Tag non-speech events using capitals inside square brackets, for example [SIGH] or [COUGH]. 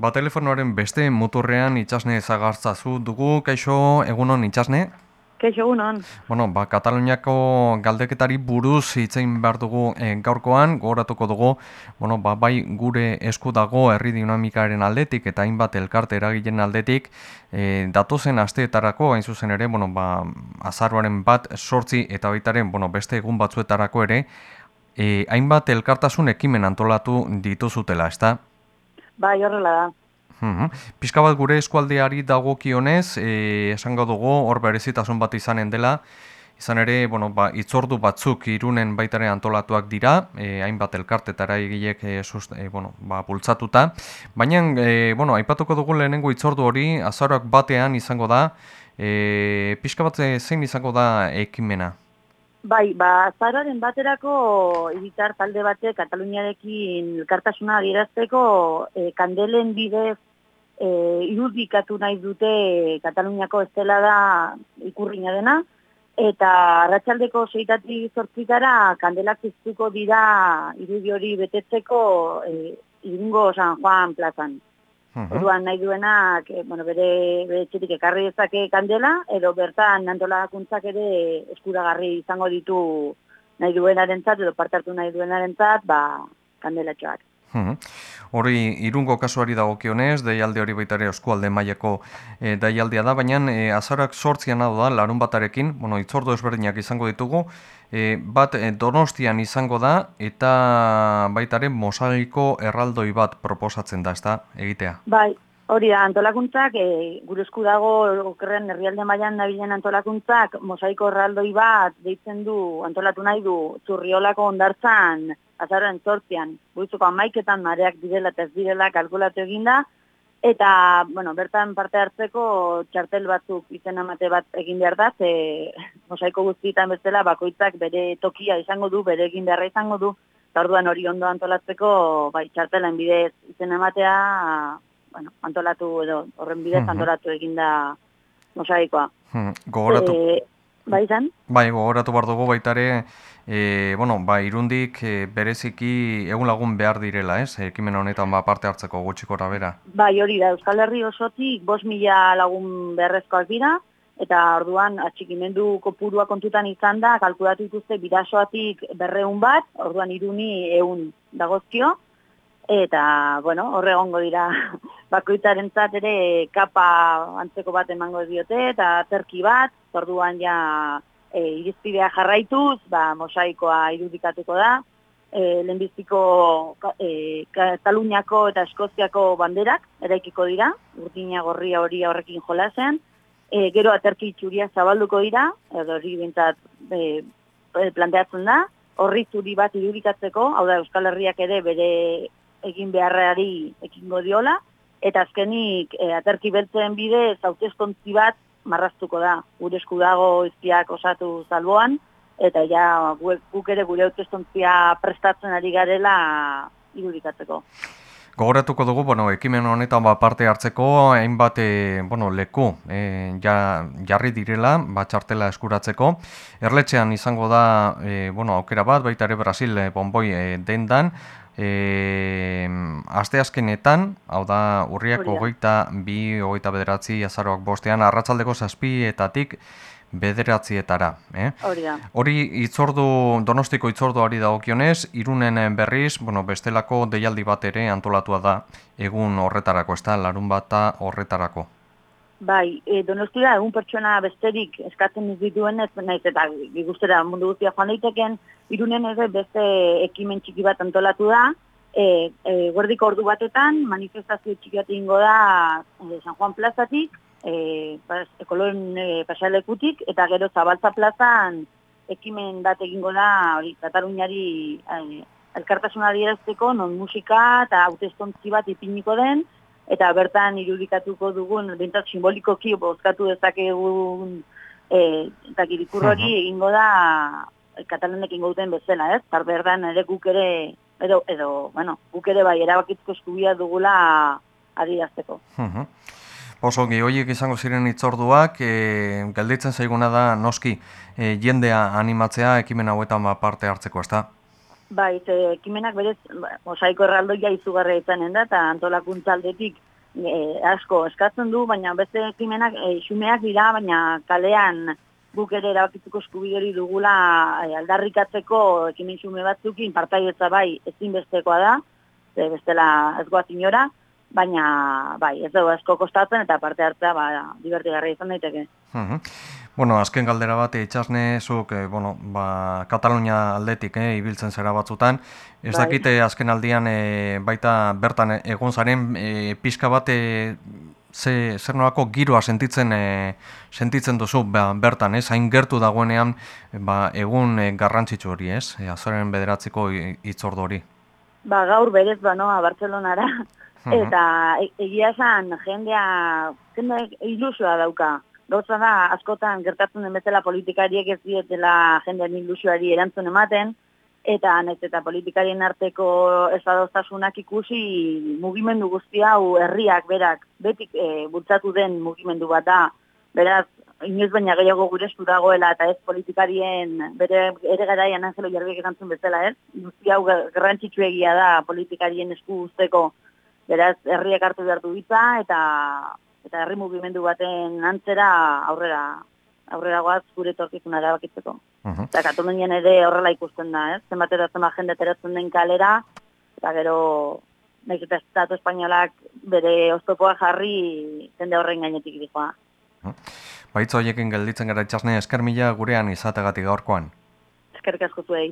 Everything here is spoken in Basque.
Ba, telefonoaren beste motorrean itxasne zagartzazu dugu, kaixo, egunon itxasne? Kaixo, egunon. Bueno, ba, Kataluniako galdeketari buruz hitzein behar dugu e, gaurkoan, gogoratuko dugu, bueno, ba, bai gure esku dago herri dinamikaren aldetik eta hainbat elkarte eragilen aldetik, e, datozen asteetarako, hain zuzen ere, bueno, ba, azaruaren bat sortzi eta baitaren, bueno, beste egun batzuetarako ere, e, hainbat elkartasun ekimen antolatu dituzutela, ezta? Bai, horrela da. Pizka bat gure eskualdeari dagokionez, eh, esango dugu hor berezitasun bat izanen dela, izan ere, bueno, ba, itzordu batzuk irunen baitare antolatuak dira, eh, hainbat elkartetara egilek eh, eh, bueno, ba, bultzatuta, baina, eh, bueno, aipatuko dugu lehenengo itzordu hori, azaroak batean izango da, eh, pixka bat zein izango da ekimena? Bai, ba, zaroaren baterako hiritar talde batek Kataluniarekin elkartasuna adierazteko e, kandelen bidez e, irudikatu nahi dute Kataluniako estela da ikurriña dena, eta arratsaldeko seitati zortzikara kandelak iztuko dira irudi hori betetzeko e, irungo San Juan plazan. Orduan nahi duenak, e, bueno, bere, bere txetik ekarri ezake kandela, edo bertan antolakuntzak ere eskuragarri izango ditu nahi duenaren zat, edo partartu nahi duenaren zat, ba, kandela txoak. Hori irungo kasuari dagokionez, deialde hori baita eskualde mailako e, deialdea da, baina e, azarak sortzian hau da, larun batarekin, bueno, itzordo ezberdinak izango ditugu, e, bat donostian izango da, eta baitaren mosaiko erraldoi bat proposatzen da, ez da, egitea? Bai, Hori da, antolakuntzak, e, gure esku dago okerren herrialde mailan nabilen antolakuntzak, mosaiko erraldoi bat deitzen du, antolatu nahi du, zurriolako ondartzan, azaren sortzian, buizuko amaiketan mareak direla eta ez direla kalkulatu eginda, eta, bueno, bertan parte hartzeko txartel batzuk izen amate bat egin behar da, ze mosaiko guztietan bezala bakoitzak bere tokia izango du, bere egin beharra izango du, eta orduan hori ondo antolatzeko, bai, txartelen bidez izen amatea, bueno, antolatu edo horren bidez antolatu eginda mosaikoa. Gogoratu. E, bai zan? Bai, gogoratu bar dugu baitare, e, bueno, ba, irundik e, bereziki egun lagun behar direla, ez? Ekimen honetan ba, parte hartzeko gutxikora bera. Bai, hori da, Euskal Herri osotik bos mila lagun beharrezkoak dira, eta orduan atxikimendu kopurua kontutan izan da, kalkulatu dituzte bidasoatik berreun bat, orduan iruni eun dagozkio, eta, bueno, horre gongo dira [LAUGHS] bakoitaren ere kapa antzeko bat emango diote, eta zerki bat, orduan ja e, irizpidea jarraituz, ba, mosaikoa irudikatuko da, e, lehenbiziko e, Kataluniako eta Eskoziako banderak eraikiko dira, urdina gorria hori horrekin jolazen, e, gero aterki txuria zabalduko dira, edo hori bintzat e, planteatzen da, horri zuri bat irudikatzeko, hau da Euskal Herriak ere bere egin beharrari ekingo diola, eta azkenik e, aterki beltzen bide zautezkontzi bat marraztuko da, gure esku dago izpiak osatu salboan, eta ja guk ere gure hautezkontzia prestatzen ari garela irudikatzeko. Gogoratuko dugu, bueno, ekimen honetan ba parte hartzeko hainbat e, bueno, leku e, ja, jarri direla, ba txartela eskuratzeko. Erletxean izango da, e, bueno, aukera bat, baita ere Brasil bonboi e, dendan, E, aste azkenetan, hau da, urriak ogoita, bi, ogoita bederatzi, azaroak bostean, arratzaldeko zazpietatik bederatzietara. Eh? Hori da. Hori itzordu, donostiko itzordu ari dagokionez, irunen berriz, bueno, bestelako deialdi bat ere antolatua da, egun horretarako, ez da, larun bata horretarako. Bai, e, donostia egun pertsona besterik eskatzen ez dituen ez naiz eta gustera mundu guztia joan daiteken irunen ere beste ekimen txiki bat antolatu da. E, e, guardiko ordu batetan manifestazio txiki bat ingo da e, San Juan plazatik, e, pas, ekoloen e, pasalekutik, eta gero Zabaltza plazan ekimen bat egingo da hori Kataluniari e, elkartasuna dierazteko non musika eta autoestontzi bat ipiniko den, eta bertan irudikatuko dugun, bintzat simbolikoki bozkatu dezakegun e, eta girikur hori egingo da katalanek ingo duten bezala, ez? Tar berdan ere guk ere, edo, edo, bueno, guk ere bai erabakitzko eskubia dugula adierazteko. Uh Oso, gehoiek izango ziren itzorduak, e, galditzen zaiguna da noski e, jendea animatzea ekimen hauetan ba parte hartzeko, ez? Bai, ze, ekimenak berez, ba, mosaiko erraldoia izugarra izanen da, eta antolakuntza aldetik e, asko eskatzen du, baina beste ekimenak e, xumeak dira, baina kalean guk ere erabakitzeko eskubide hori dugula e, aldarrikatzeko ekimen xume batzukin partaietza bai ezinbestekoa da, ze bestela ez goaz inora, baina bai, ez dugu asko kostatzen eta parte hartzea ba, divertigarria izan daiteke. Mhm. Bueno, azken galdera bat, itxasne, zuk, eh, bueno, ba, Katalunia aldetik, eh, ibiltzen zera batzutan. Ez Bai. dakite azken aldian eh, baita bertan egon zaren eh, pixka bat eh, ze, zer nolako giroa sentitzen eh, sentitzen duzu ba, bertan, ez? Hain gertu dagoenean ba, egun eh, garrantzitsu hori, ez? E, azaren bederatziko hitzordu hori. Ba, gaur berez banoa Bartzelonara, [LAUGHS] Mhm. eta e- egia esan jendea, jende ilusioa dauka. Gauza da, askotan gertatzen den bezala politikariek ez dietela jendean ilusioari erantzun ematen, eta naiz eta politikarien arteko ezadostasunak ikusi mugimendu guzti hau herriak berak betik e, bultzatu den mugimendu bat da. Beraz, inoiz baina gehiago gure dagoela eta ez politikarien bere ere garaian Angelo Jarbiek erantzun bezala, ez? Guzti hau gar- garrantzitsu egia da politikarien esku usteko. Beraz, herriak hartu behar du eta eta herri mugimendu baten antzera aurrera aurrera goaz gure etorkizuna erabakitzeko. Mhm. Eta Katalunian ere horrela ikusten da, ez? Zenbat eta zenbat jende ateratzen den kalera, eta gero nahiz eta estatu espainolak bere oztopoa jarri jende horren gainetik dijoa. Baitza horiekin gelditzen gara itxasne esker mila gurean izategatik gaurkoan. Eskerrik asko zuei.